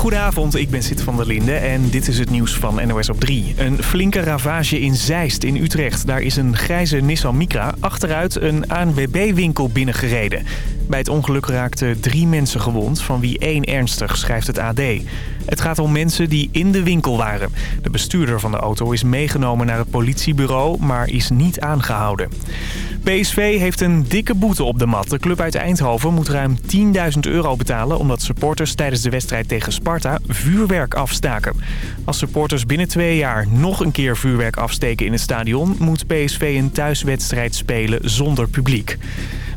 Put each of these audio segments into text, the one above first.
Goedenavond, ik ben Sid van der Linde en dit is het nieuws van NOS op 3. Een flinke ravage in Zeist in Utrecht. Daar is een grijze Nissan Micra achteruit een ANWB-winkel binnengereden. Bij het ongeluk raakten drie mensen gewond, van wie één ernstig, schrijft het AD. Het gaat om mensen die in de winkel waren. De bestuurder van de auto is meegenomen naar het politiebureau, maar is niet aangehouden. PSV heeft een dikke boete op de mat. De club uit Eindhoven moet ruim 10.000 euro betalen... omdat supporters tijdens de wedstrijd tegen Sparta vuurwerk afstaken. Als supporters binnen twee jaar nog een keer vuurwerk afsteken in het stadion... moet PSV een thuiswedstrijd spelen zonder publiek.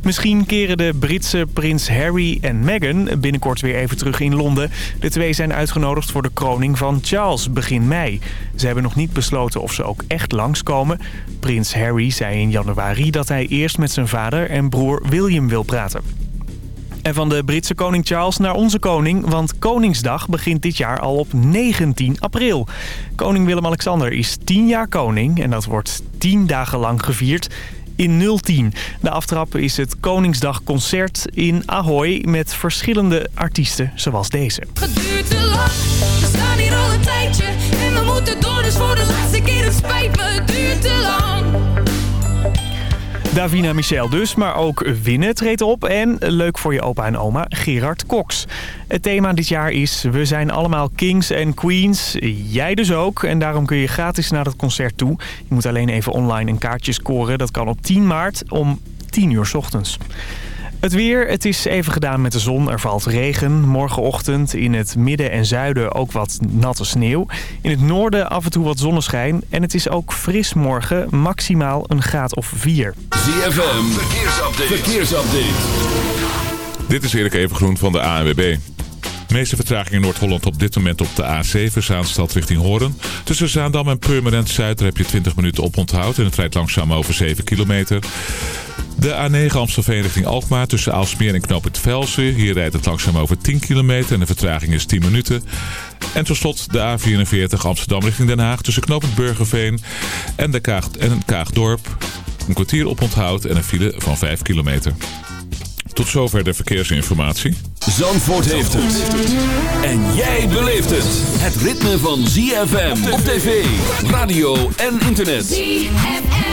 Misschien keren de Britse prins Harry en Meghan binnenkort weer even terug in Londen. De twee zijn uitgenodigd voor de kroning van Charles begin mei. Ze hebben nog niet besloten of ze ook echt langskomen. Prins Harry zei in januari dat hij eerst met zijn vader en broer William wil praten. En van de Britse koning Charles naar onze koning, want Koningsdag begint dit jaar al op 19 april. Koning Willem-Alexander is 10 jaar koning en dat wordt 10 dagen lang gevierd in 010. De aftrap is het Koningsdagconcert in Ahoy met verschillende artiesten zoals deze. Het duurt te lang, we staan hier al een tijdje En we moeten door, dus voor de laatste keer het spijt me Het duurt te lang Davina Michel dus, maar ook Winnen treedt op. En leuk voor je opa en oma, Gerard Cox. Het thema dit jaar is We zijn allemaal kings en queens. Jij dus ook. En daarom kun je gratis naar het concert toe. Je moet alleen even online een kaartje scoren. Dat kan op 10 maart om 10 uur s ochtends. Het weer, het is even gedaan met de zon. Er valt regen. Morgenochtend in het midden en zuiden ook wat natte sneeuw. In het noorden af en toe wat zonneschijn. En het is ook fris morgen, maximaal een graad of 4. ZFM, verkeersupdate. verkeersupdate. Dit is Erik Evengroen van de ANWB. De meeste vertraging in Noord-Holland op dit moment op de A7, Zaanstad richting Hoorn. Tussen Zaandam en Purmerend Zuid heb je 20 minuten op onthoud en het rijdt langzaam over 7 kilometer. De A9 Amstelveen richting Alkmaar tussen Aalsmeer en Knoop het Velsen. Hier rijdt het langzaam over 10 kilometer en de vertraging is 10 minuten. En tot slot de A44 Amsterdam richting Den Haag tussen Knoop het Burgerveen en, de Kaag, en Kaagdorp. Een kwartier op onthoud en een file van 5 kilometer. Tot zover de verkeersinformatie. Zandvoort heeft het. En jij beleeft het. Het ritme van ZFM op tv, radio en internet. ZFM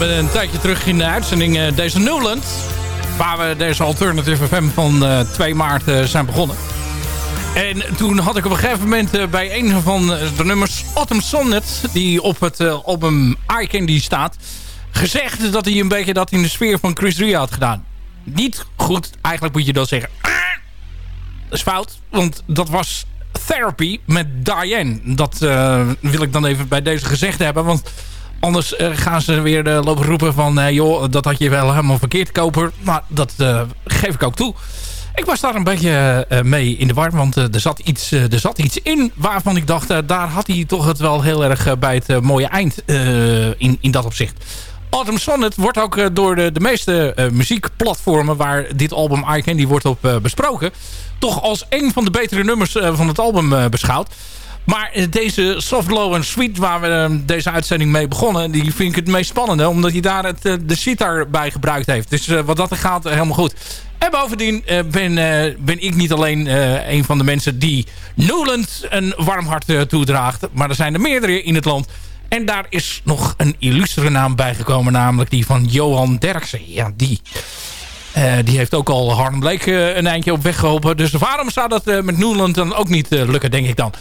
Hem een tijdje terug in de uitzending uh, deze Newland. Waar we deze Alternative FM van uh, 2 maart uh, zijn begonnen. En toen had ik op een gegeven moment bij een van de nummers Autumn Sonnet... die op het album Candy staat... gezegd dat hij een beetje dat in de sfeer van Chris Ria had gedaan. Niet goed, eigenlijk moet je dan zeggen... Dat is fout, want dat was Therapy met Diane. Dat wil ik dan even bij deze gezegd hebben, want... Anders uh, gaan ze weer uh, lopen roepen van... Uh, joh, dat had je wel helemaal verkeerd, koper. Maar dat geef ik ook toe. Ik was daar een beetje mee in de war. Want er, zat iets, er zat iets in waarvan ik dacht... daar had hij toch het wel heel erg bij het mooie eind in, in dat opzicht. Autumn Sonnet wordt ook door de, de meeste muziekplatformen... waar dit album I Candy wordt op besproken... toch als een van de betere nummers van het album beschouwd. Maar deze Soft Low and Sweet, waar we deze uitzending mee begonnen... die vind ik het meest spannende, omdat hij daar het, de sitar bij gebruikt heeft. Dus wat dat gaat, helemaal goed. En bovendien ben, ben ik niet alleen een van de mensen die Newland een warm hart toedraagt... maar er zijn er meerdere in het land... En daar is nog een illustere naam bijgekomen, namelijk die van Johan Derksen. Ja, die... Die heeft ook al Harlem Blake een eindje op weg geholpen. Dus waarom zou dat met Newland dan ook niet lukken, denk ik dan.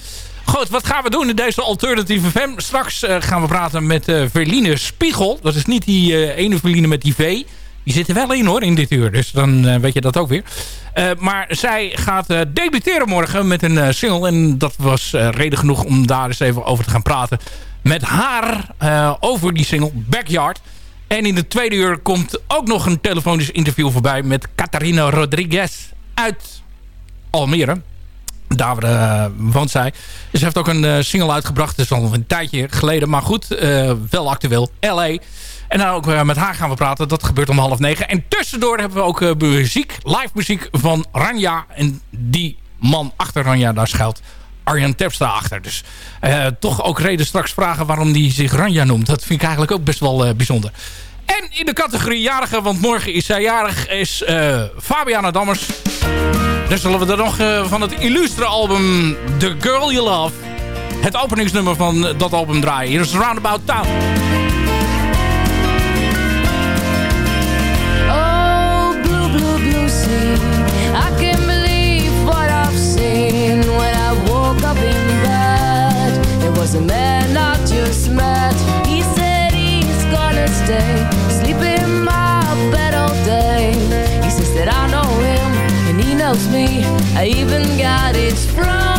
Goed, wat gaan we doen in deze Alternative FM? Straks uh, gaan we praten met uh, Verline Spiegel. Dat is niet die uh, ene Verline met die V. Die zit er wel in hoor, in dit uur. Dus dan weet je dat ook weer. maar zij gaat debuteren morgen met een single. En dat was reden genoeg om daar eens even over te gaan praten. Met haar over die single Backyard. En in de tweede uur komt ook nog een telefonisch interview voorbij... met Catarina Rodriguez uit Almere. Daar uh, woont zij. Ze heeft ook een uh, single uitgebracht. Dat is al een tijdje geleden. Maar goed, uh, wel actueel. L.A. En dan ook met haar gaan we praten. Dat gebeurt om half negen. En tussendoor hebben we ook muziek. Live muziek van Ranja. En die man achter Ranja, daar schuilt Arjan Terpstra achter. Dus toch ook reden straks vragen waarom die zich Ranja noemt. Dat vind ik eigenlijk ook best wel bijzonder. En in de categorie jarige, want morgen is zij jarig, is Fabiana Dammers. Dus zullen we er nog uh, van het illustre album The Girl You Love... het openingsnummer van dat album draaien. Hier is Roundabout Town. Oh, blue, blue, blue sea. I can't believe what I've seen when I woke up in bed. It was a man I just met. He said he's gonna stay. Sleep in my he knows me. I even got his front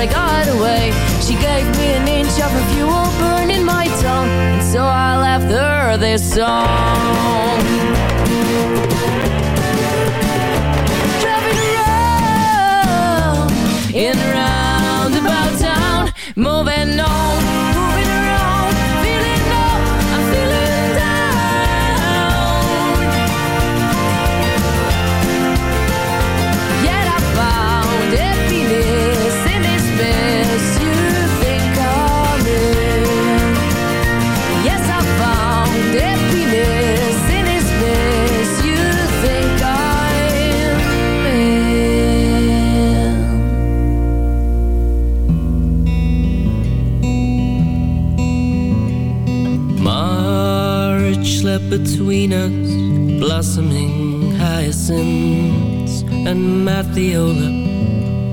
I got away. She gave me an inch of her fuel burning my tongue, and so I left her this song. Between blossoming hyacinths and Mathiola.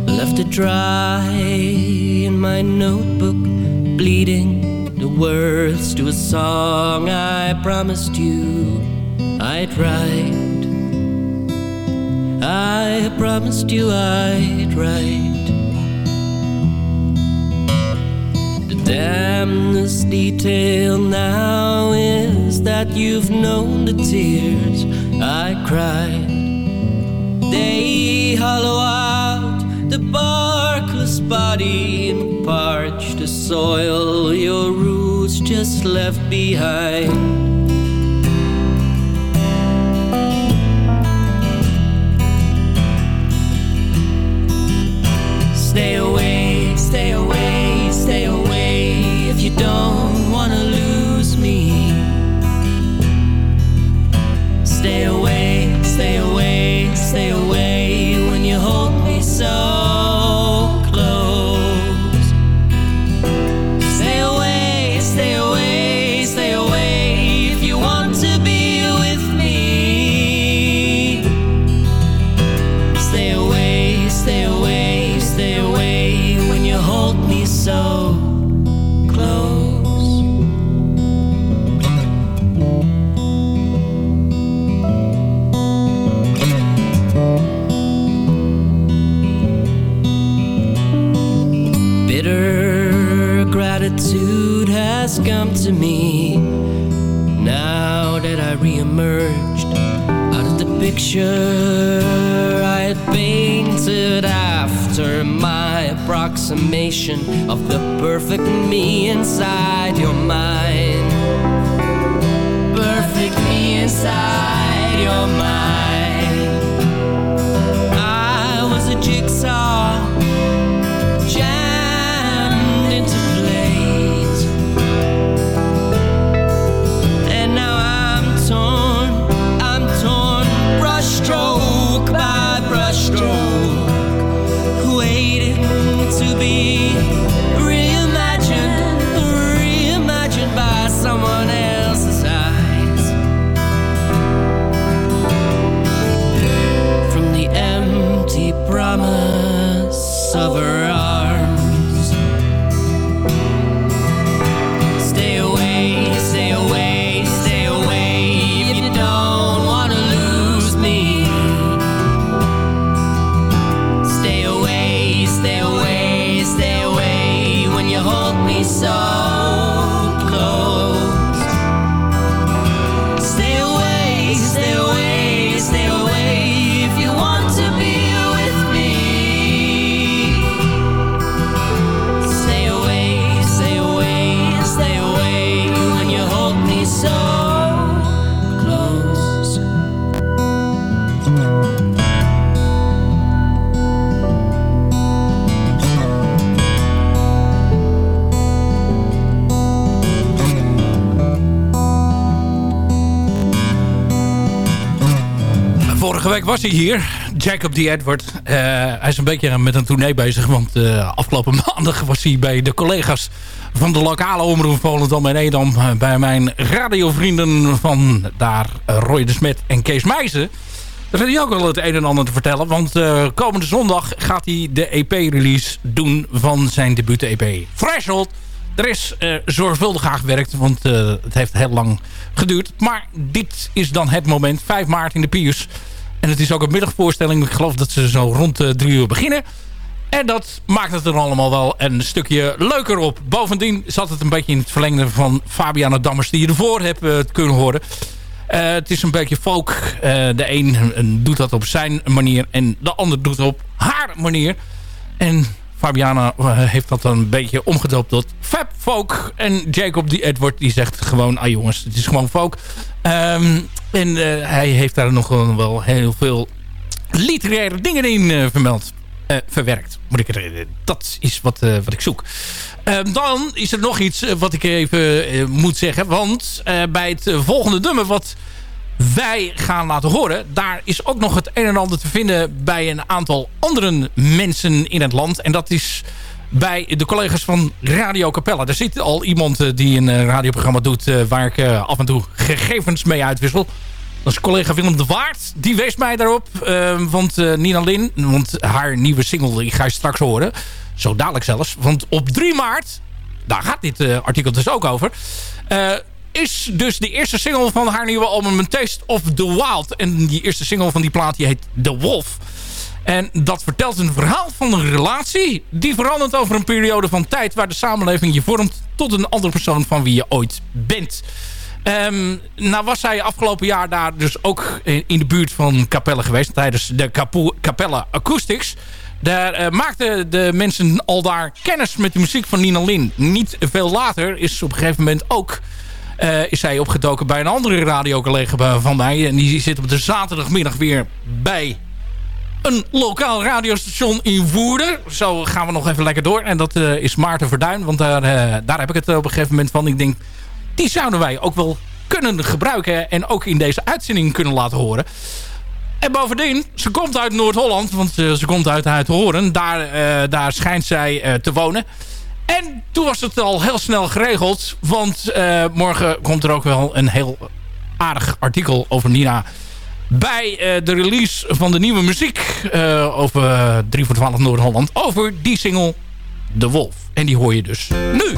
Left it dry in my notebook, bleeding the words to a song I promised you I'd write. I promised you I'd write. Damnedest detail now is that you've known the tears I cried. They hollow out the barkless body and parch the soil your roots just left behind. Come to me now that I reemerged out of the picture I had painted after my approximation of the perfect me inside your mind. Perfect me inside your mind. Vorige week was hij hier, Jacob D. Edward. Eh, hij is een beetje met een tournee bezig. Want eh, afgelopen maandag was hij bij de collega's van de lokale omroep Volendam en Edam. eh, bij mijn radiovrienden van daar, Roy de Smet en Kees Meijzen. Daar heeft hij ook wel het een en ander te vertellen. Want komende zondag gaat hij de EP-release doen van zijn debuut-EP Threshold. Er is zorgvuldig aan gewerkt, want het heeft heel lang geduurd. Maar dit is dan het moment. 5 maart in de Piers En het is ook een middagvoorstelling. Ik geloof dat ze zo rond uh, drie uur beginnen. En dat maakt het er allemaal wel een stukje leuker op. Bovendien zat het een beetje in het verlengde van Fabiana Dammers... die je ervoor hebt uh, kunnen horen. Uh, het is een beetje folk. de een doet dat op zijn manier en de ander doet het op haar manier. En Fabiana heeft dat dan een beetje omgedoopt tot Fab Folk. En Jacob die Edward die zegt gewoon... ah jongens, het is gewoon folk. Um, en uh, hij heeft daar nog wel heel veel literaire dingen in uh, vermeld. Uh, verwerkt, moet ik er, Dat is wat, wat ik zoek. Dan is er nog iets wat ik even moet zeggen. Want bij het volgende nummer wat wij gaan laten horen... daar is ook nog het een en ander te vinden bij een aantal andere mensen in het land. En dat is bij de collega's van Radio Capella. Er zit al iemand die een radioprogramma doet... waar ik af en toe gegevens mee uitwissel. Dat is collega Willem de Waard. Die wees mij daarop. Uh, want Nina Lin, want haar nieuwe single die ga je straks horen. Zo dadelijk zelfs. Want op 3 maart, daar gaat dit artikel dus ook over... is dus de eerste single van haar nieuwe album Taste of the Wild. En die eerste single van die plaat die heet The Wolf. En dat vertelt een verhaal van een relatie... die verandert over een periode van tijd... waar de samenleving je vormt tot een andere persoon van wie je ooit bent. Um, nou was zij afgelopen jaar daar dus ook in de buurt van Capelle geweest... tijdens de Capelle Acoustics... Daar uh, maakten de mensen al daar kennis met de muziek van Nina Lin. Niet veel later is op een gegeven moment ook... Uh, is zij opgedoken bij een andere radiocollega van mij. En die zit op de zaterdagmiddag weer bij een lokaal radiostation in Woerden. Zo gaan we nog even lekker door. En dat uh, is Maarten Verduin. Want daar, daar heb ik het op een gegeven moment van. Ik denk, die zouden wij ook wel kunnen gebruiken en ook in deze uitzending kunnen laten horen. En bovendien, ze komt uit Noord-Holland, want ze, ze komt uit Uithoren. Daar, daar schijnt zij te wonen. En toen was het al heel snel geregeld, want morgen komt er ook wel een heel aardig artikel over Nina bij de release van de nieuwe muziek over 3 voor 12 Noord-Holland. Over die single De Wolf. En die hoor je dus nu.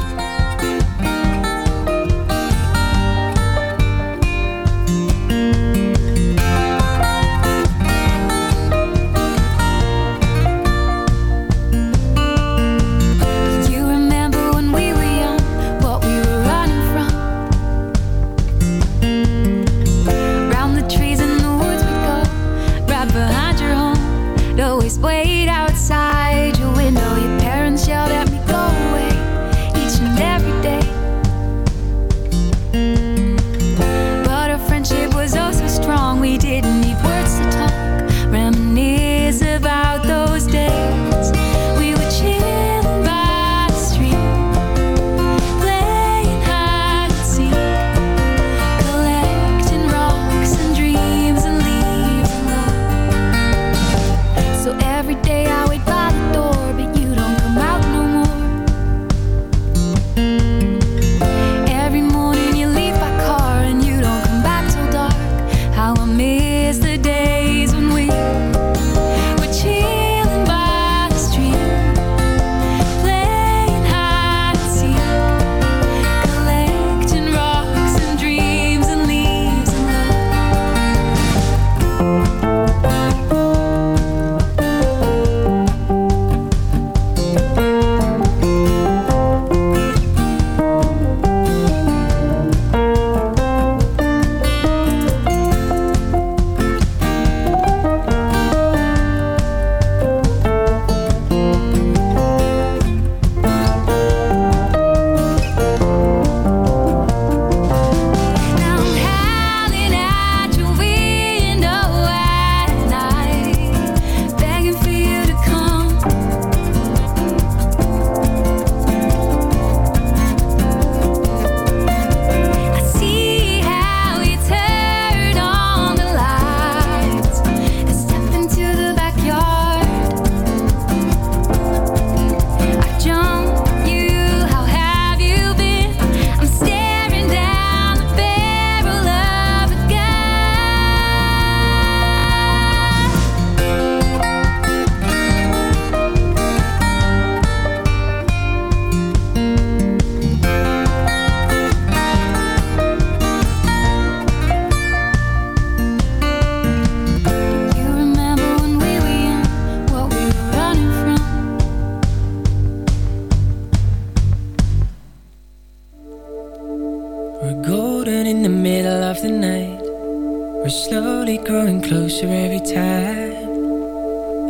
growing closer every time.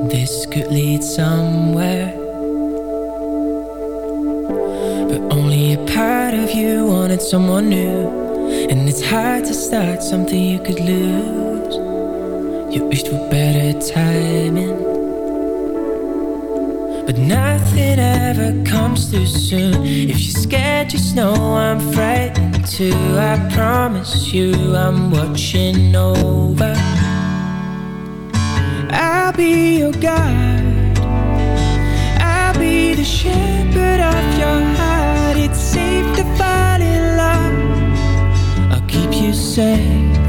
This could lead somewhere. But only a part of you wanted someone new. And it's hard to start something you could lose. You wished for better timing. But nothing ever comes too soon. If you're scared, just know I'm frightened too. I promise you I'm watching over. I'll be your guide. I'll be the shepherd of your heart. It's safe to fall in love. I'll keep you safe.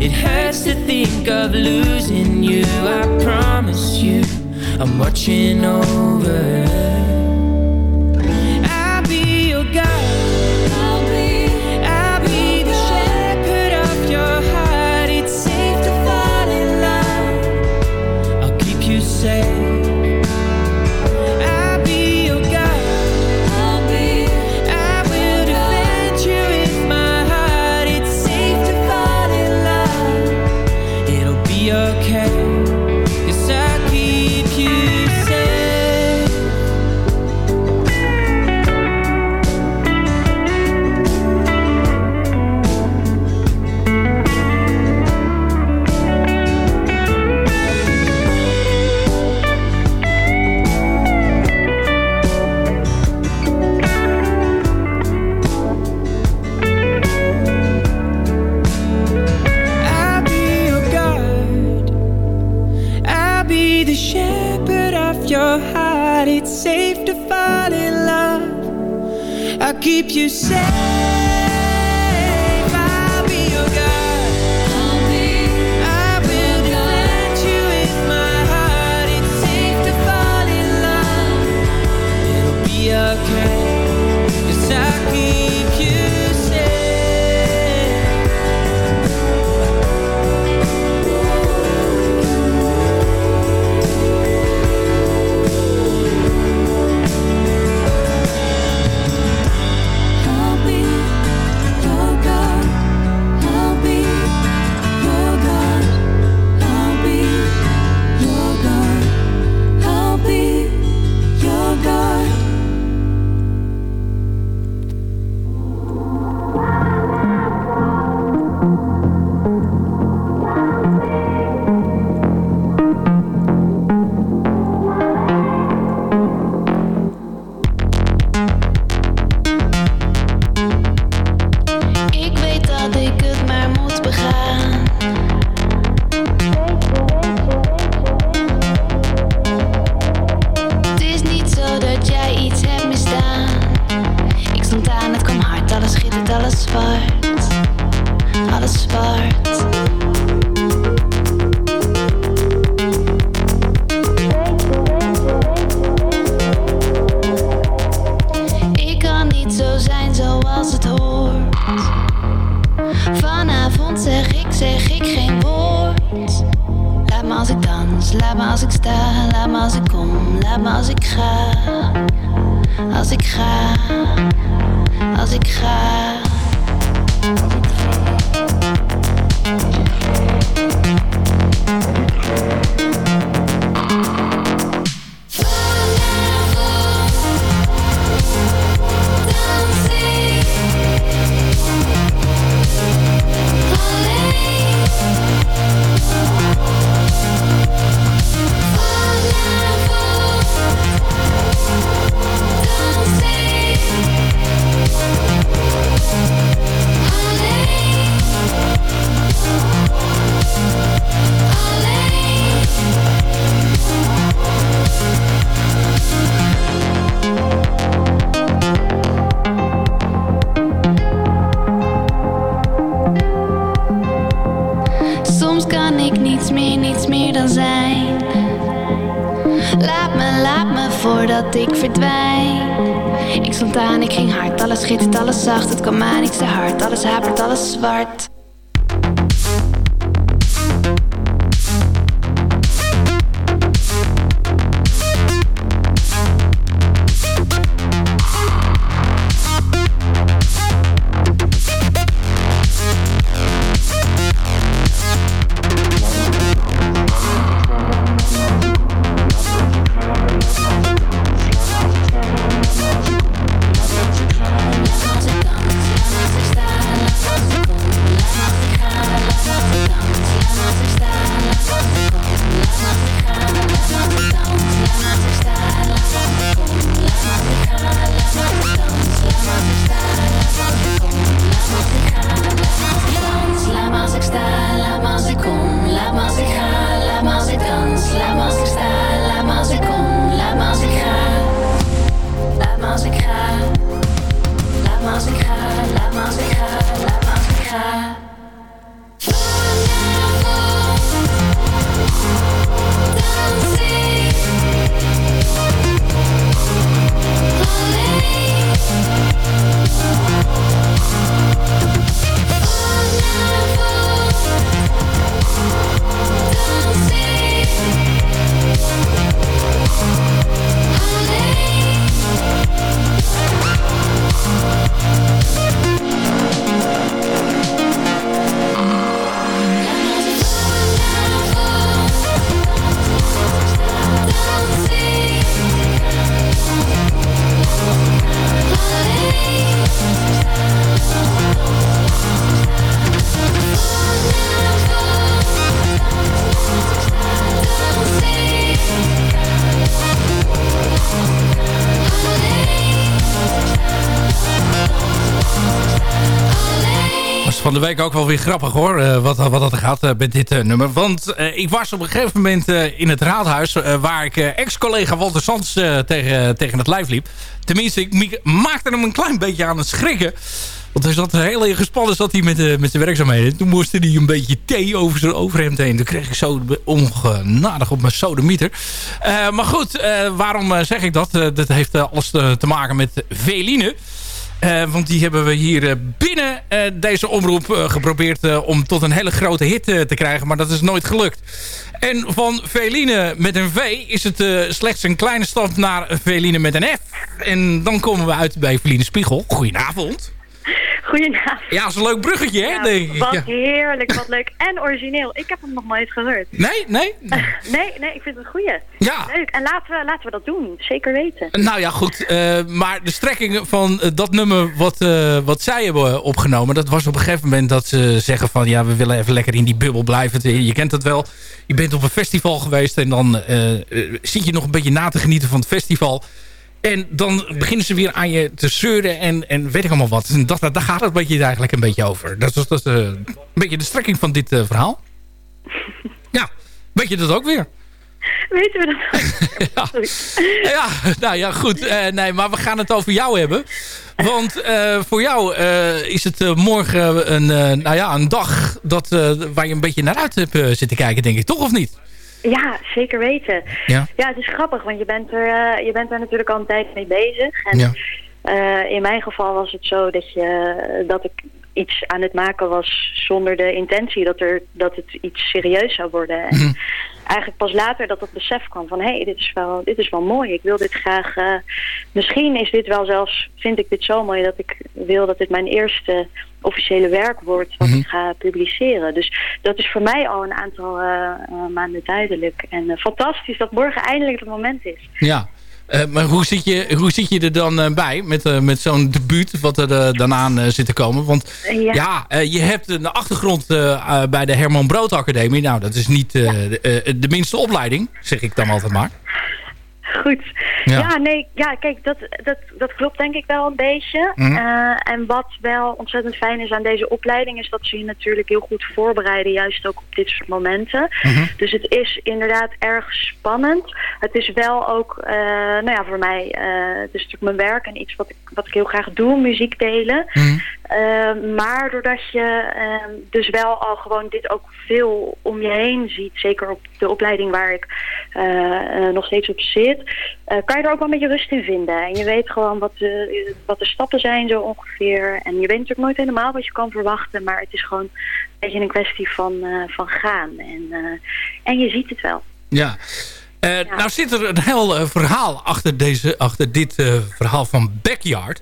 It hurts to think of losing you. I promise you, I'm watching over. Week ook wel weer grappig hoor, eh, wat, wat dat gaat eh, met dit eh, nummer. Want ik was op een gegeven moment in het raadhuis... waar ik ex-collega Walter Sands tegen, tegen het lijf liep. Tenminste, ik maakte hem een klein beetje aan het schrikken. Want hij zat heel erg gespannen zat hij met, met zijn werkzaamheden. Toen moest hij een beetje thee over zijn overhemd heen. Toen kreeg ik zo ongenadig op mijn sodemieter. Maar goed, waarom zeg ik dat? Dat heeft alles te, te maken met Veline. Eh, want die hebben we hier eh, binnen eh, deze omroep geprobeerd om tot een hele grote hit te krijgen. Maar dat is nooit gelukt. En van Veline met een V is het slechts een kleine stap naar Veline met een F. En dan komen we uit bij Veline Spiegel. Goedenavond. Goedenavond. Ja, dat is een leuk bruggetje, hè? Ja, denk ik. wat Ja. heerlijk, wat leuk en origineel. Ik heb hem nog nooit gehoord. Nee, nee? Nee, nee, ik vind het een goeie. Ja. Leuk. En laten we, laten we dat doen. Zeker weten. Nou ja, goed. eh, maar de strekking van eh, dat nummer wat, eh, wat zij hebben opgenomen... dat was op een gegeven moment dat ze zeggen van... ja, we willen even lekker in die bubbel blijven. Je kent dat wel. Je bent op een festival geweest... en dan eh, zit je nog een beetje na te genieten van het festival... En dan beginnen ze weer aan je te zeuren en, en weet ik allemaal wat. En dat, dat, daar gaat het beetje eigenlijk een beetje over. Dat is, dat is eh, een beetje de strekking van dit eh, verhaal. Ja, weet je dat ook weer? Weten we dat? Ja. Ja, nou ja, goed. Eh, nee, maar we gaan het over jou hebben. Want voor jou is het morgen een, nou ja, een dag dat, waar je een beetje naar uit hebt zitten kijken, denk ik. Toch of niet? Ja, zeker weten. Ja. Ja, het is grappig, want je bent er, eh, je bent er natuurlijk al een tijd mee bezig. En Ja. eh, in mijn geval was het zo dat, je, dat ik iets aan het maken was zonder de intentie dat, er, dat het iets serieus zou worden. En Mhm. eigenlijk pas later dat het besef kwam van... hé, hey, dit, is wel, dit is wel mooi, ik wil dit graag... eh, misschien is dit wel zelfs, vind ik dit zo mooi... dat ik wil dat dit mijn eerste officiële werk wordt... wat Mhm. ik ga publiceren. Dus dat is voor mij al een aantal eh, eh, maanden duidelijk. En eh, fantastisch dat morgen eindelijk het moment is. Ja. Maar hoe zit, je, hoe zit je er dan bij met, met zo'n debuut wat er daarna uh, zit te komen? Want Ja. ja, je hebt een achtergrond bij de Herman Brood Academie. Nou, dat is niet ja. de, de, minste opleiding, zeg ik dan altijd maar. Goed. Ja. ja, nee, ja, kijk, dat, dat, dat klopt denk ik wel een beetje. Mm -hmm. uh, en wat wel ontzettend fijn is aan deze opleiding... is dat ze je natuurlijk heel goed voorbereiden... juist ook op dit soort momenten. Mm -hmm. Dus het is inderdaad erg spannend. Het is wel ook, uh, nou ja, voor mij... Uh, het is natuurlijk mijn werk en iets wat ik, wat ik heel graag doe, muziek delen. Mm -hmm. maar doordat je ehm, dus wel al gewoon dit ook veel om je heen ziet... zeker op de opleiding waar ik eh, nog steeds op zit zit, eh, kan je er ook wel een beetje rust in vinden. En je weet gewoon wat de, wat de stappen zijn zo ongeveer. En je weet natuurlijk nooit helemaal wat je kan verwachten, maar het is gewoon een beetje een kwestie van, eh, van gaan. En, eh, en je ziet het wel. Ja. Eh, Nou zit er een heel verhaal achter, deze, achter dit verhaal van Backyard.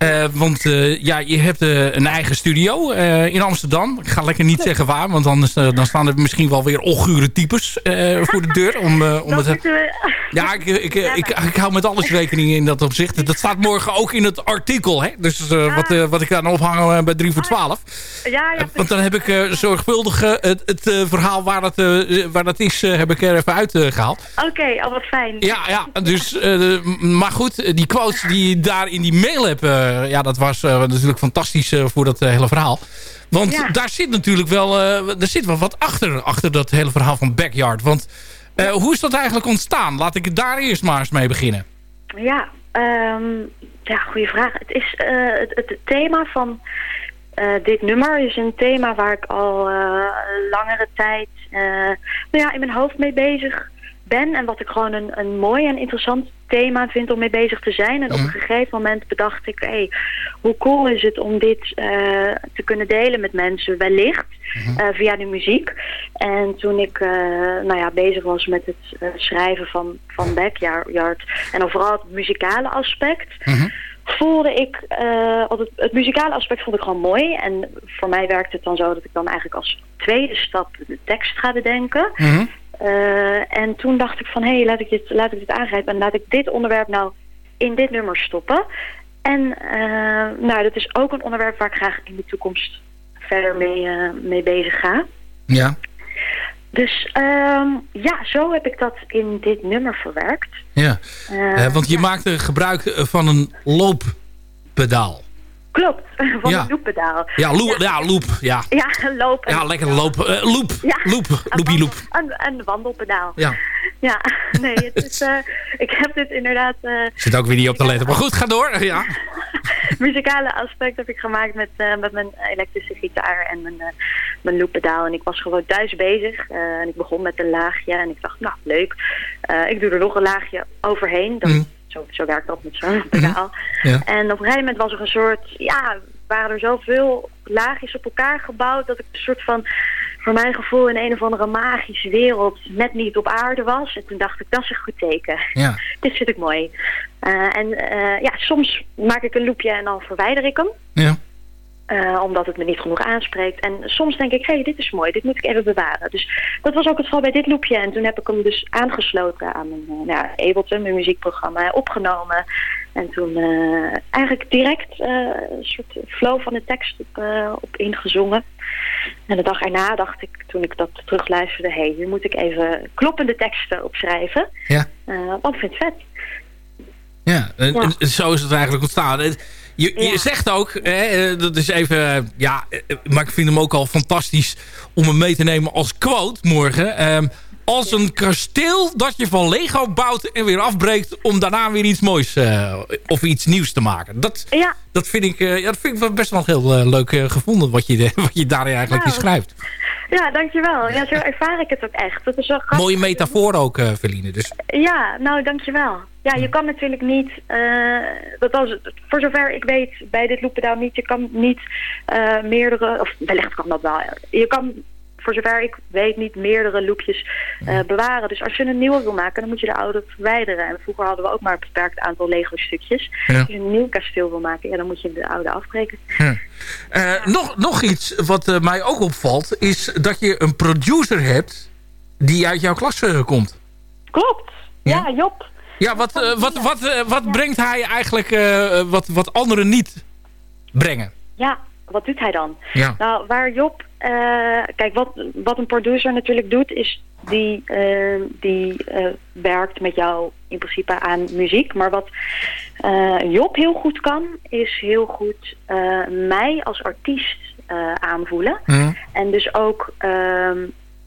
Eh, want eh, ja, je hebt eh, een eigen studio in Amsterdam. Ik ga lekker niet zeggen waar, want anders dan staan er misschien wel weer ongure types voor de deur. Om, om Dat het, we... ja, ik, ik, ik, ik, hou met alles rekening in dat opzicht. Dat staat morgen ook in het artikel. Hè? Dus wat, wat ik aan ophangen eh, bij 3 voor 12. Ja, ja, Want dan heb ik zorgvuldig het, het verhaal waar dat, waar dat is, heb ik er even uitgehaald. Oké, al wat fijn. Ja, ja dus, maar goed, die quotes die je daar in die mail hebt, ja, dat was eh, natuurlijk fantastisch eh, voor dat eh, hele verhaal. Want Ja. daar zit natuurlijk wel, eh, er zit wel wat achter, achter dat hele verhaal van Backyard. Want eh, hoe is dat eigenlijk ontstaan? Laat ik daar eerst maar eens mee beginnen. Ja, ehm, ja, goede vraag. Het is eh, het, het thema van eh, dit nummer is een thema waar ik al eh, langere tijd eh, nou ja, in mijn hoofd mee bezig ben. En wat ik gewoon een, een mooi en interessant thema vind om mee bezig te zijn. En op een gegeven moment bedacht ik, hey, hoe cool is het om dit eh, te kunnen delen met mensen, wellicht, eh, via de muziek. En toen ik eh, nou ja, bezig was met het schrijven van, van Backyard en dan vooral het muzikale aspect, voelde ik, want het, het muzikale aspect vond ik gewoon mooi. En voor mij werkt het dan zo dat ik dan eigenlijk als tweede stap de tekst ga bedenken. Eh, en toen dacht ik van, hé, hey, laat, ik dit, laat ik dit aangrijpen en laat ik dit onderwerp nou in dit nummer stoppen. En eh, nou, dat is ook een onderwerp waar ik graag in de toekomst verder mee, eh, mee bezig ga. Ja. Dus ehm, ja, zo heb ik dat in dit nummer verwerkt. Ja, want je maakte gebruik van een looppedaal. Klopt, van Ja. een looppedaal. Ja, loop, ja. loop. Ja, Ja, loop. ja lekker loop. eh, loop. Ja. Loop. Loopie loop. Een, een wandelpedaal. Ja. Ja, nee, het is, eh, ik heb dit inderdaad... eh, Zit ook weer niet op te letten. Maar goed, ga door. Ja. muzikale aspect heb ik gemaakt met, met mijn elektrische gitaar en mijn, uh, mijn looppedaal. En ik was gewoon thuis bezig. en ik begon met een laagje en ik dacht, nou leuk. Ik doe er nog een laagje overheen. Mhm. Zo, zo werkt dat met zo'n pedaal. Ja. En op een gegeven moment was er een soort, ja, waren er zoveel laagjes op elkaar gebouwd dat ik een soort van, voor mijn gevoel, in een of andere magische wereld net niet op aarde was. En toen dacht ik, dat is een goed teken. Ja. Dit vind ik mooi. Eh, en eh, ja, soms maak ik een loopje en dan verwijder ik hem. Ja. Eh, omdat het me niet genoeg aanspreekt. En soms denk ik, hé, hey, dit is mooi, dit moet ik even bewaren. Dus dat was ook het geval bij dit loopje. En toen heb ik hem dus aangesloten aan mijn uh, nou, Ableton, mijn muziekprogramma, opgenomen. En toen uh, eigenlijk direct een soort flow van de tekst op, op ingezongen. En de dag erna dacht ik, toen ik dat terugluisterde... hé, hey, hier moet ik even kloppende teksten opschrijven. Ja. Want ik vind het vet. Ja, en, ja. En zo is het eigenlijk ontstaan. Je, je ja. zegt ook, hè, dat is even, ja, maar ik vind hem ook al fantastisch om hem mee te nemen als quote morgen. Um, als een kasteel dat je van Lego bouwt en weer afbreekt om daarna weer iets moois uh, of iets nieuws te maken. Dat, ja. dat, vind, ik, uh, ja, dat vind ik best wel heel uh, leuk gevonden wat je, wat je daarin eigenlijk nou, schrijft. Ja, dankjewel. Ja, zo ervaar ik het ook echt. Dat is wel Mooie metafoor ook, Verline. Dus. Ja, nou, dankjewel. Ja, je kan natuurlijk niet, dat was, voor zover ik weet bij dit looppedaal niet, je kan niet meerdere, of wellicht kan dat wel, je kan voor zover ik weet niet meerdere loopjes uh, bewaren. Dus als je een nieuwe wil maken, dan moet je de oude verwijderen. En vroeger hadden we ook maar een beperkt aantal Lego stukjes. Ja. Als je een nieuw kasteel wil maken, ja, dan moet je de oude afbreken. Ja. Uh, nog, nog iets wat uh, mij ook opvalt, is dat je een producer hebt die uit jouw klas komt. Klopt, ja, ja Job. Ja, wat, uh, wat, wat, wat, wat brengt hij eigenlijk wat, wat anderen niet brengen? Ja, wat doet hij dan? Ja. Nou, waar Job... Uh, kijk, wat, wat een producer natuurlijk doet... is die, uh, die uh, werkt met jou in principe aan muziek. Maar wat Job heel goed kan... is heel goed mij als artiest aanvoelen. Mm. En dus ook ehm,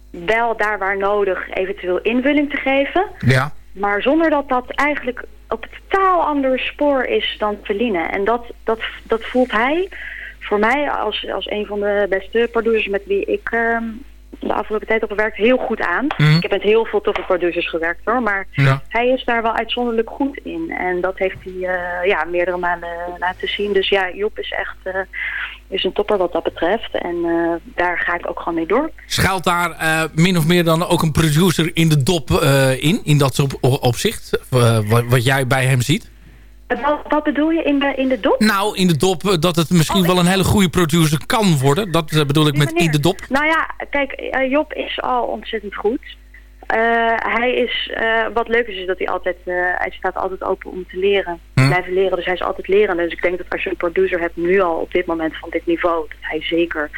wel daar waar nodig... eventueel invulling te geven. Ja. Maar zonder dat dat eigenlijk op een totaal ander spoor is dan Feline. En dat, dat, dat voelt hij voor mij als, als een van de beste producers met wie ik uh, de afgelopen tijd op gewerkt, heel goed aan. Mhm. Ik heb met heel veel toffe producers gewerkt hoor, maar Ja. hij is daar wel uitzonderlijk goed in. En dat heeft hij eh, ja, meerdere malen laten zien. Dus ja, Job is echt eh, is een topper wat dat betreft. En eh, daar ga ik ook gewoon mee door. Schuilt daar min of meer dan ook een producer in de dop in? In dat op, opzicht? wat, wat jij bij hem ziet? Wat, wat bedoel je in de, in de dop? Nou, in de dop eh, dat het misschien wel een hele goede producer kan worden. Dat eh, bedoel ik met in de dop. Nou ja, kijk, eh, Job is al ontzettend goed. Hij is, wat leuk is, is dat hij altijd, hij staat altijd open om te leren. Hm. Blijven leren, dus hij is altijd lerende. Dus ik denk dat als je een producer hebt nu al op dit moment van dit niveau, dat hij zeker,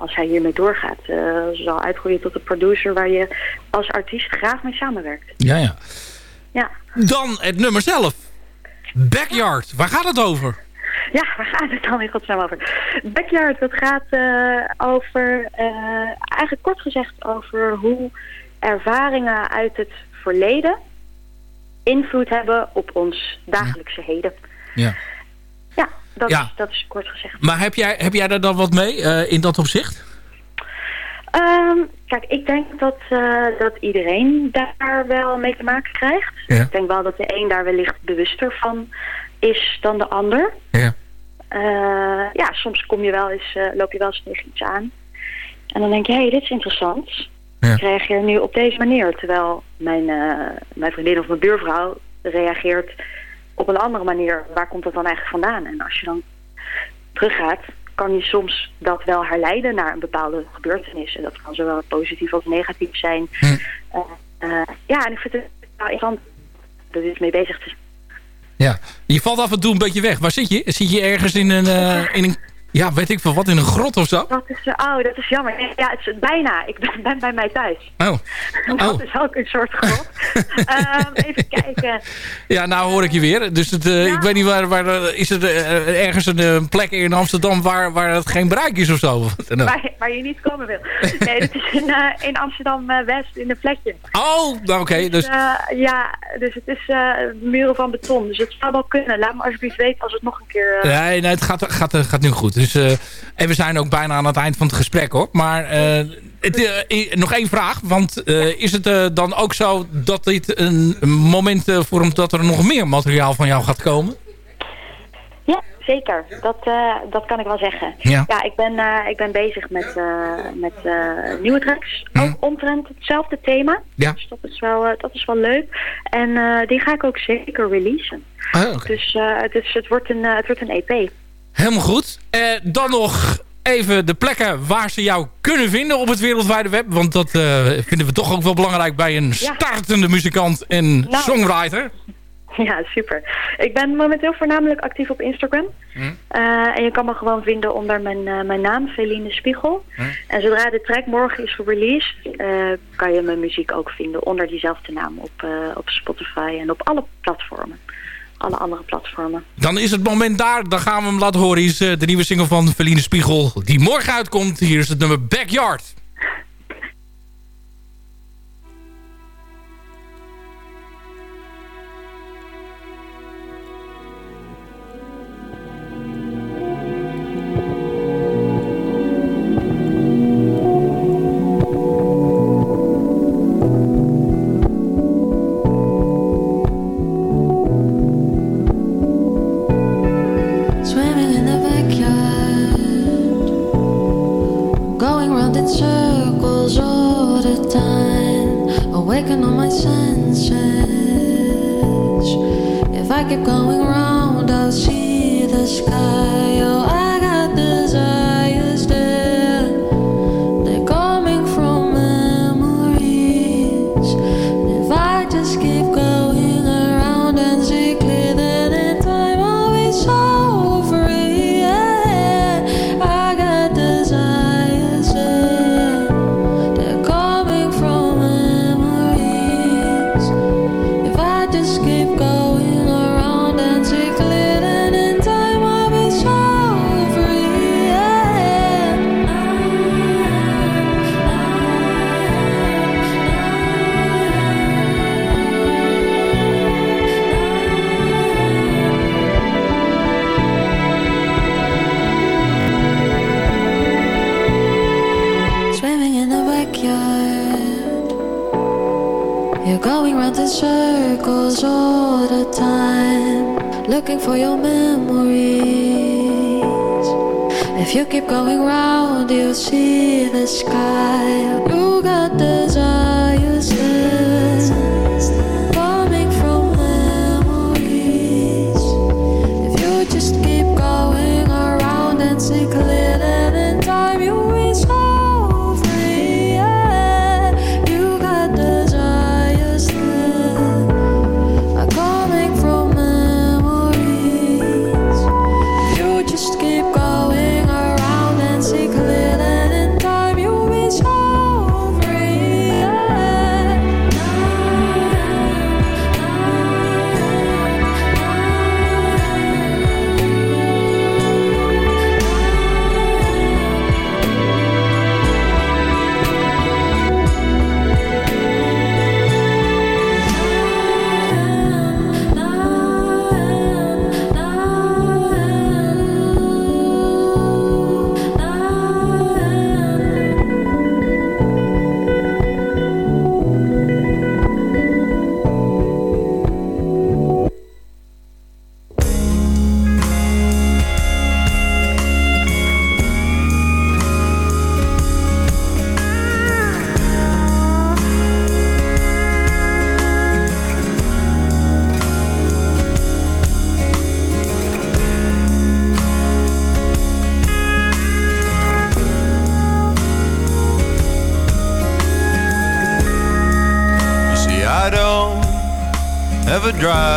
als hij hiermee doorgaat, zal uitgroeien tot een producer waar je als artiest graag mee samenwerkt. Ja, ja. Ja. Dan het nummer zelf. Backyard. Waar gaat het over? Ja, waar gaat het dan in godsnaam over? Backyard, dat gaat eh, over, eh, eigenlijk kort gezegd over hoe ervaringen uit het verleden invloed hebben op ons dagelijkse heden. Ja. Ja, dat, Ja. Is, dat is kort gezegd. Maar heb jij, heb jij daar dan wat mee eh, in dat opzicht? Ehm, kijk, ik denk dat, eh, dat iedereen daar wel mee te maken krijgt. Ja. Ik denk wel dat de een daar wellicht bewuster van is dan de ander. Ja. Eh, ja, soms kom je wel eens, eh, loop je wel eens tegen iets aan. En dan denk je, hé, hey, dit is interessant. Ja. Ik reageer nu op deze manier. Terwijl mijn, mijn vriendin of mijn buurvrouw reageert op een andere manier. Waar komt dat dan eigenlijk vandaan? En als je dan teruggaat, kan je soms dat wel herleiden naar een bepaalde gebeurtenis. En dat kan zowel positief als negatief zijn. Hm. Eh, eh, ja, en ik vind het wel interessant er iets mee bezig te zijn. Ja. Je valt af en toe een beetje weg. Waar zit je? Zit je ergens in een, eh, in een ja, weet ik veel wat, in een grot of zo? Dat is, oh, dat is jammer. Ja, het is bijna. Ik ben, ben bij mij thuis. Oh. Dat Oh. is ook een soort grot. Ehm, even kijken. Ja, nou hoor ik je weer. Dus het, eh, ik weet niet waar, waar is er eh, ergens een eh, plek in Amsterdam waar, waar het geen bereik is of zo? Waar, waar je niet komen wil. Nee, dat is in, in Amsterdam-West, in een plekje. Oh, nou oké. dus, Eh, ja, dus het is muren van beton. Dus het zou wel kunnen. Laat me alsjeblieft weten als het nog een keer... nee, nee, het gaat, gaat, gaat nu goed. Dus, eh, en we zijn ook bijna aan het eind van het gesprek hoor. Maar eh, het, eh, nog één vraag. Want is het dan ook zo dat dit een moment vormt dat er nog meer materiaal van jou gaat komen? Ja, zeker. Dat, dat kan ik wel zeggen. Ja. ik, ben, ik ben bezig met, met nieuwe tracks. Hm. Ook omtrent hetzelfde thema. Ja. Dus dat is wel, dat is wel leuk. En die ga ik ook zeker releasen. Ah, oké. Dus eh, het, is, het, wordt een, het wordt een EP. Helemaal goed. Eh, dan nog even de plekken waar ze jou kunnen vinden op het wereldwijde web. Want dat eh, vinden we toch ook wel belangrijk bij een Ja. startende muzikant en Nou. songwriter. Ja, super. Ik ben momenteel voornamelijk actief op Instagram. Eh, en je kan me gewoon vinden onder mijn, mijn naam, Feline Spiegel. En zodra de track morgen is gereleased, eh, kan je mijn muziek ook vinden onder diezelfde naam op, op Spotify en op alle platformen. Alle andere platformen. Dan is het moment daar. Dan gaan we hem laten horen. Is eh, de nieuwe single van Feline Spiegel. Die morgen uitkomt. Hier is het nummer Backyard.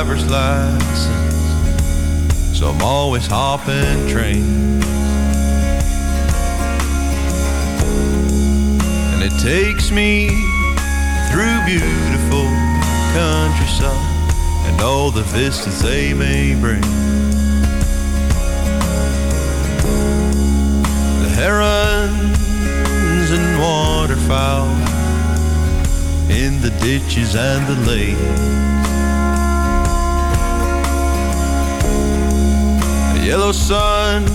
Driver's license, so I'm always hopping trains. And it takes me through beautiful countryside and all the vistas they may bring. The herons and waterfowl in the ditches and the lakes. Yellow sun,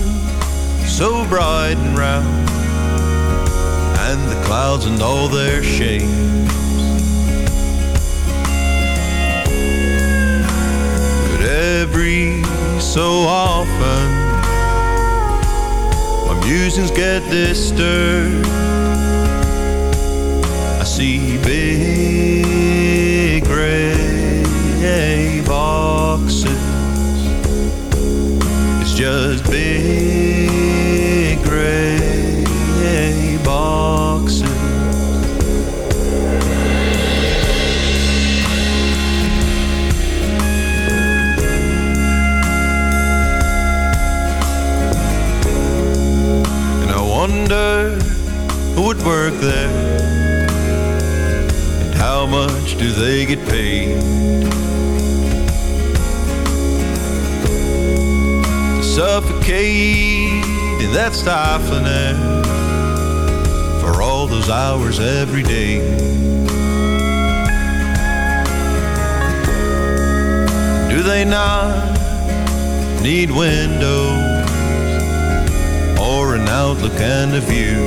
so bright and round, and the clouds and all their shapes But every so often, my musings get disturbed. I see big gray boxes. Just big gray boxes. And I wonder who would work there and how much do they get paid? Suffocate in that stifling air for all those hours every day. Do they not need windows or an outlook and a view?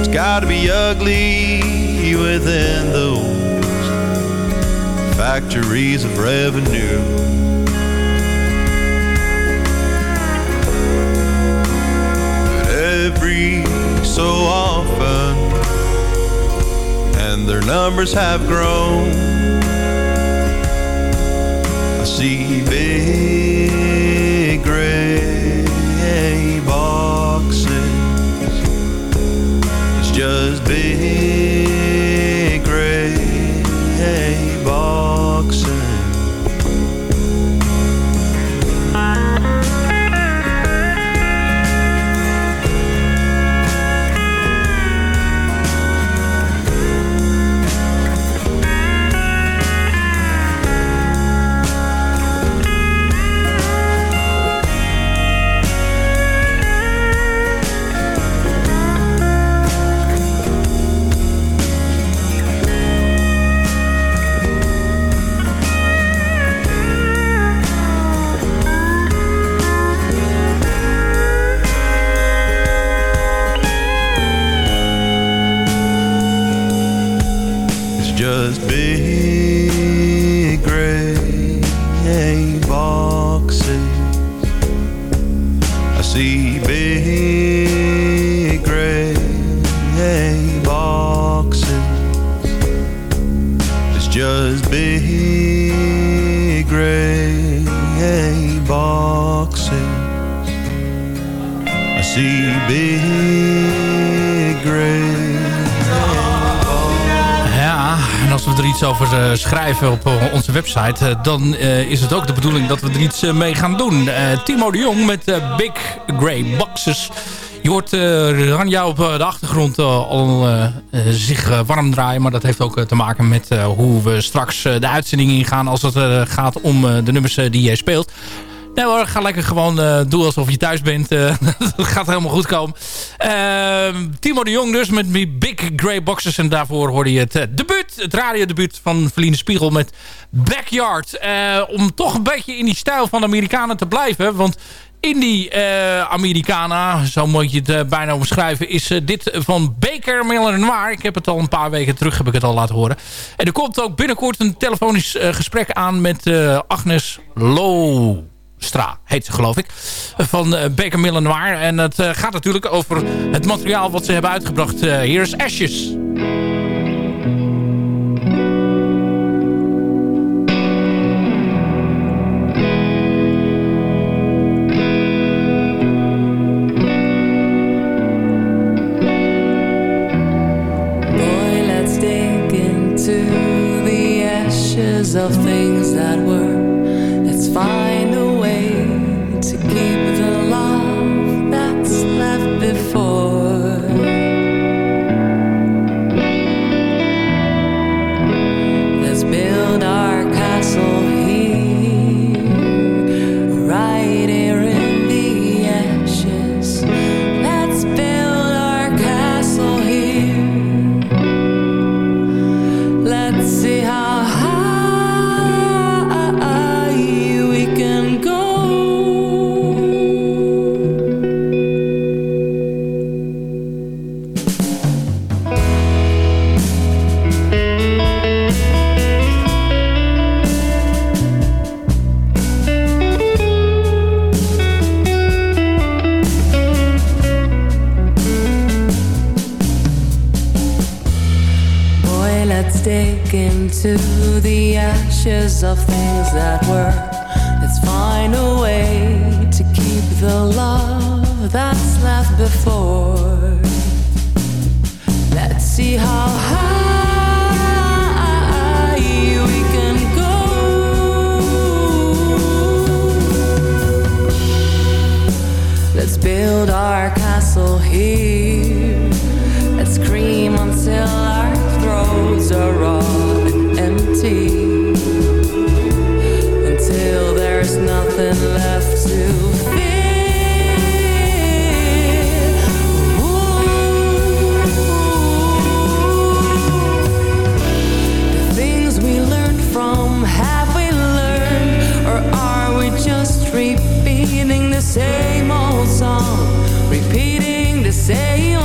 It's gotta be ugly within those factories of revenue. But every so often, and their numbers have grown, I see op eh, onze website... eh, dan eh, is het ook de bedoeling dat we er iets mee gaan doen. Timo de Jong met Big Grey Boxes. Je hoort Ranja op de achtergrond al zich warm draaien. Maar dat heeft ook te maken met hoe we straks de uitzending ingaan... als het gaat om de nummers die jij speelt. Nee hoor, ga lekker gewoon uh, doen alsof je thuis bent. Uh, dat gaat helemaal goed komen. Uh, Timo de Jong dus met Big Grey Boxes. En daarvoor hoorde je het uh, debuut, het radiodebuut van Verline Spiegel met Backyard. om toch een beetje in die stijl van de Amerikanen te blijven. Want Indie uh, Americana, zo moet je het uh, bijna omschrijven, is uh, dit van Baker Miller Noir. Ik heb het al een paar weken terug, heb ik het al laten horen. En er komt ook binnenkort een telefonisch gesprek aan met Agnes Low. Stra heet ze geloof ik, van uh, Baker Miller Noir. En het uh, gaat natuurlijk over het materiaal wat ze hebben uitgebracht. Hier is Ashes. Ashes of things that were. Let's find a way to keep the love that's left before. Let's see how high we can go. Let's build our castle here. Let's scream until our throats are raw same old song? Repeating the same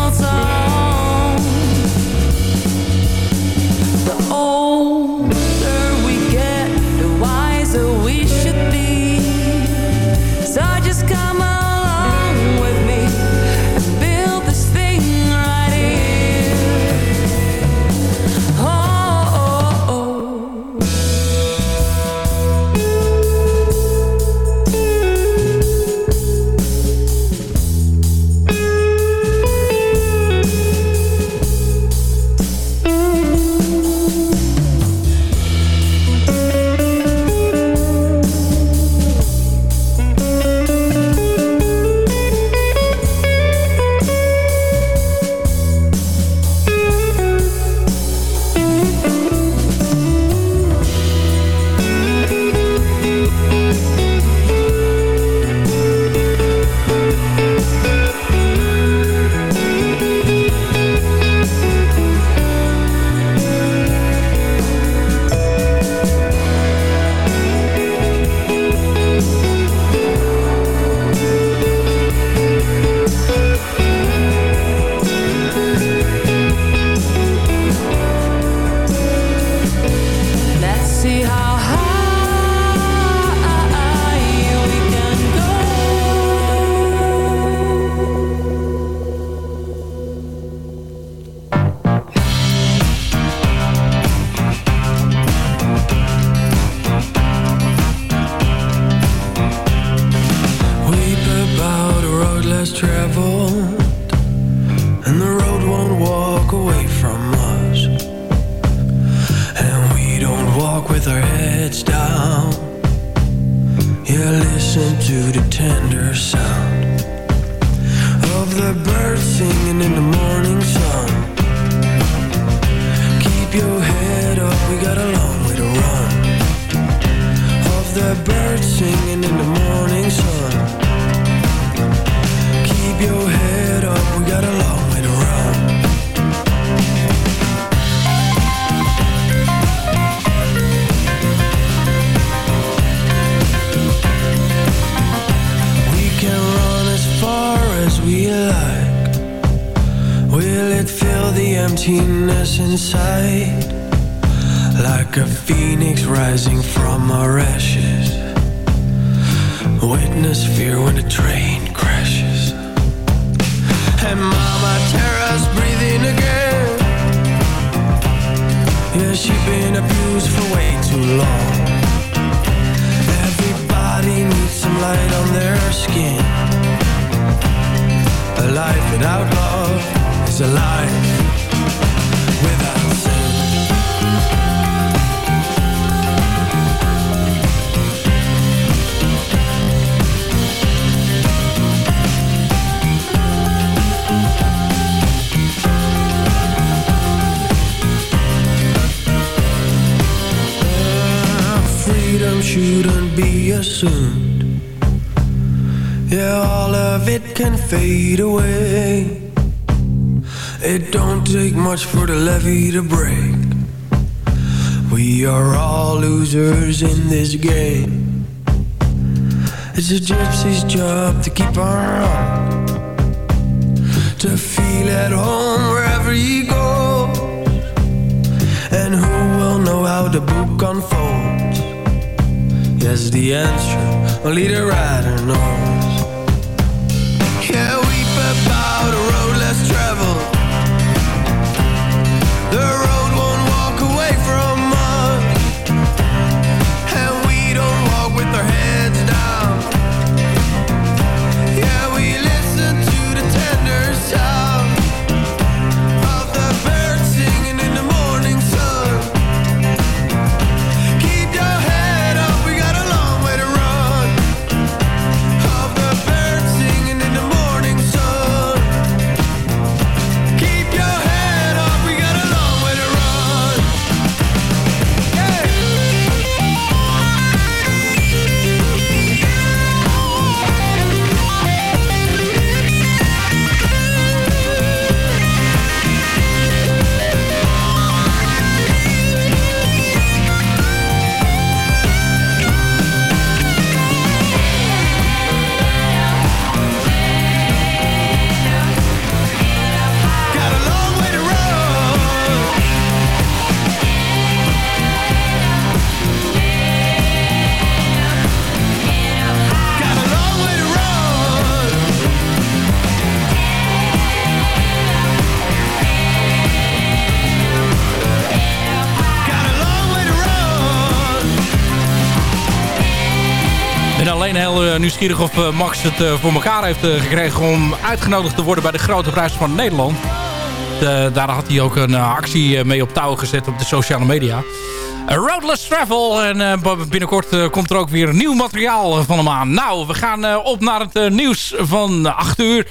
light on their skin. A life without love is a life without sin. Freedom shouldn't be assumed. Yeah, all of it can fade away. It don't take much for the levee to break. We are all losers in this game. It's a gypsy's job to keep own. To feel at home wherever he goes. And who will know how the book unfolds? Yes, the answer only the writer knows. Nieuwsgierig of eh, Max het eh, voor elkaar heeft eh, gekregen... om uitgenodigd te worden bij de Grote Prijs van Nederland. Daar had hij ook een actie mee op touw gezet op de sociale media. Roadless Travel. En binnenkort komt er ook weer nieuw materiaal van hem aan. Nou, we gaan op naar het nieuws van 8 uur.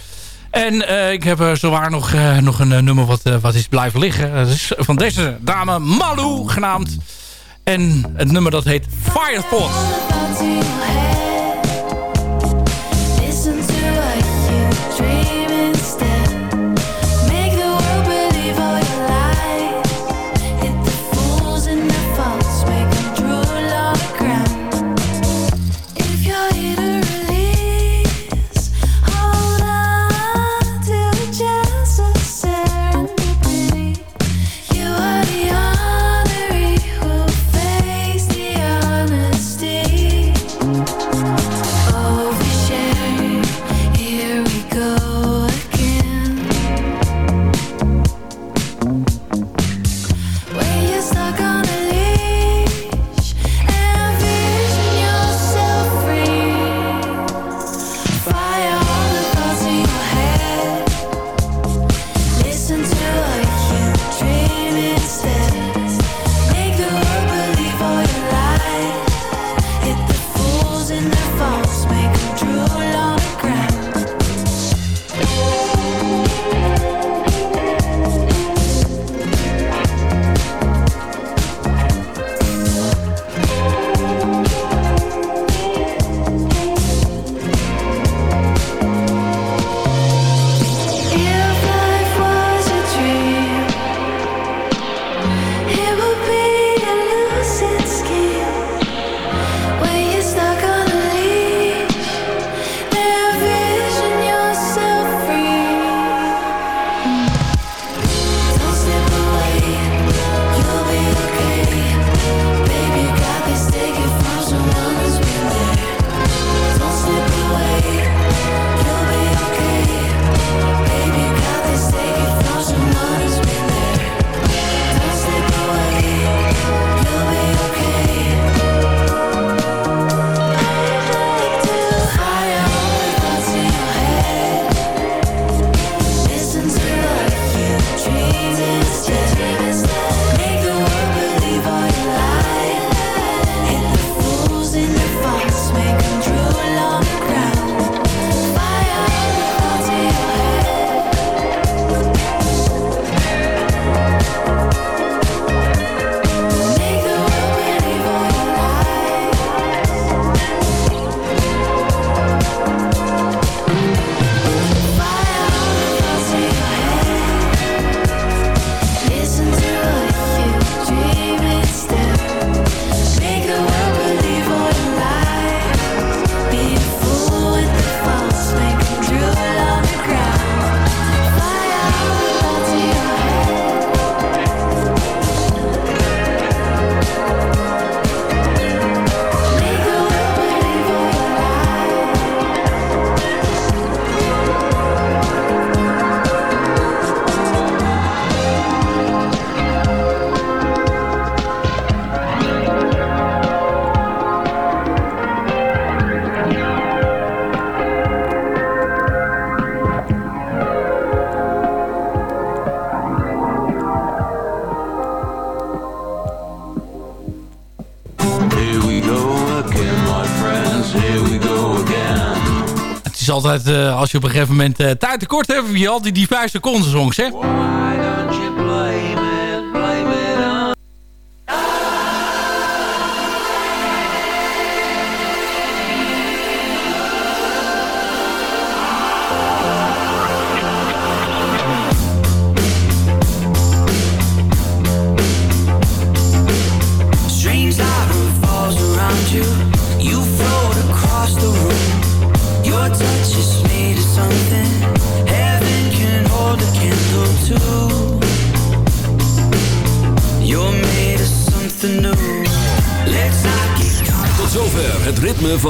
En ik heb er zowaar nog, nog een nummer wat, wat is blijven liggen. Dat is van deze dame Malou genaamd. En het nummer dat heet Fire Thoughts. Altijd, eh, als je op een gegeven moment eh, tijd tekort hebt... heb je altijd die vijf seconden songs, hè?